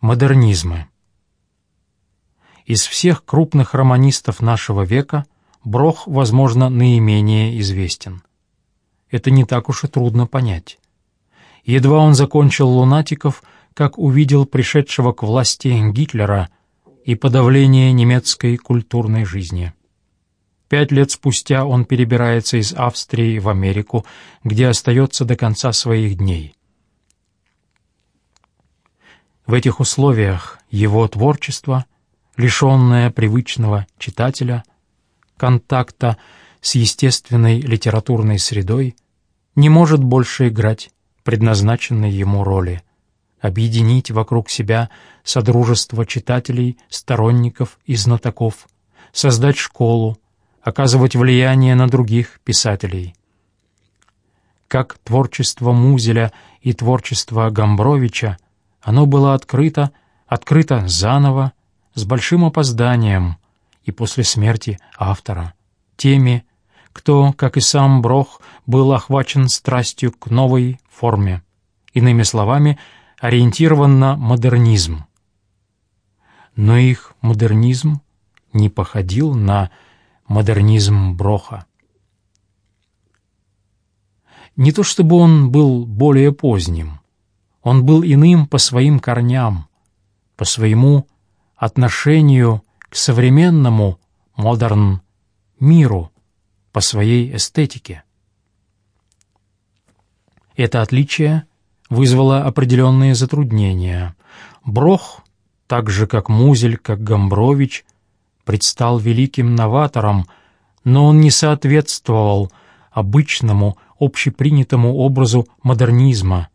Модернизмы. Из всех крупных романистов нашего века Брох, возможно, наименее известен. Это не так уж и трудно понять. Едва он закончил «Лунатиков», как увидел пришедшего к власти Гитлера и подавление немецкой культурной жизни. Пять лет спустя он перебирается из Австрии в Америку, где остается до конца своих дней. В этих условиях его творчество, лишенное привычного читателя, контакта с естественной литературной средой, не может больше играть предназначенной ему роли, объединить вокруг себя содружество читателей, сторонников и знатоков, создать школу, оказывать влияние на других писателей. Как творчество Музеля и творчество Гамбровича, оно было открыто, открыто заново, с большим опозданием и после смерти автора, теми, кто, как и сам Брох, был охвачен страстью к новой форме, иными словами, ориентирован на модернизм. Но их модернизм не походил на модернизм Броха. Не то чтобы он был более поздним, он был иным по своим корням, по своему отношению к современному модерн миру, по своей эстетике. Это отличие вызвало определенные затруднения. Брох, так же как Музель, как Гамбрович, предстал великим новатором, но он не соответствовал обычному, общепринятому образу модернизма,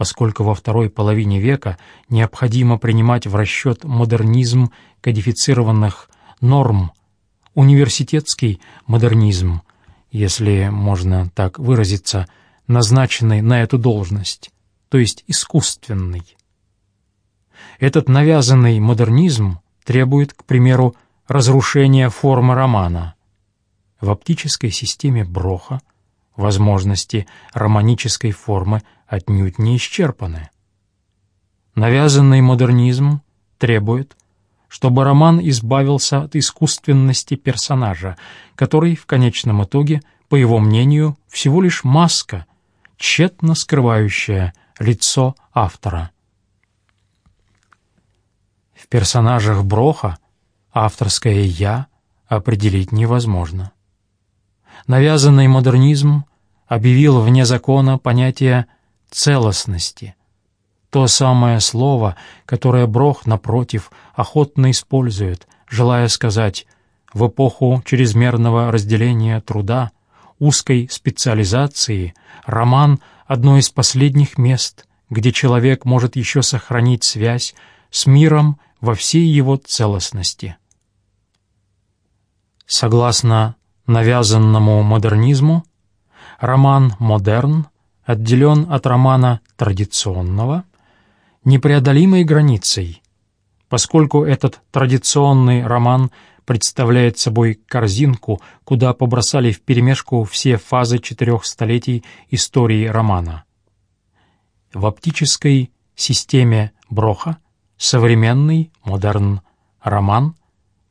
поскольку во второй половине века необходимо принимать в расчет модернизм кодифицированных норм, университетский модернизм, если можно так выразиться, назначенный на эту должность, то есть искусственный. Этот навязанный модернизм требует, к примеру, разрушения формы романа. В оптической системе Броха возможности романической формы отнюдь не исчерпаны. Навязанный модернизм требует, чтобы роман избавился от искусственности персонажа, который в конечном итоге, по его мнению, всего лишь маска, тщетно скрывающая лицо автора. В персонажах Броха авторское «я» определить невозможно. Навязанный модернизм объявил вне закона понятие целостности, то самое слово, которое Брох, напротив, охотно использует, желая сказать «в эпоху чрезмерного разделения труда», узкой специализации, роман — одно из последних мест, где человек может еще сохранить связь с миром во всей его целостности. Согласно навязанному модернизму, роман «Модерн» отделен от романа «Традиционного», непреодолимой границей, поскольку этот традиционный роман представляет собой корзинку, куда побросали вперемешку все фазы четырех столетий истории романа. В оптической системе Броха современный модерн роман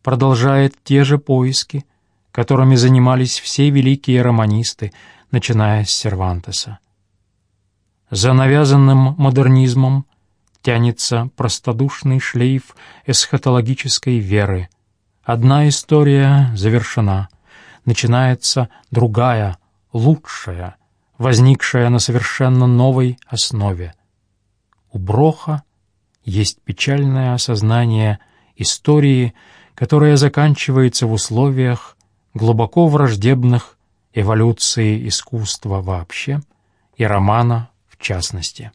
продолжает те же поиски, которыми занимались все великие романисты, начиная с Сервантеса. За навязанным модернизмом тянется простодушный шлейф эсхатологической веры. Одна история завершена, начинается другая, лучшая, возникшая на совершенно новой основе. У Броха есть печальное осознание истории, которая заканчивается в условиях глубоко враждебных эволюции искусства вообще и романа в частности.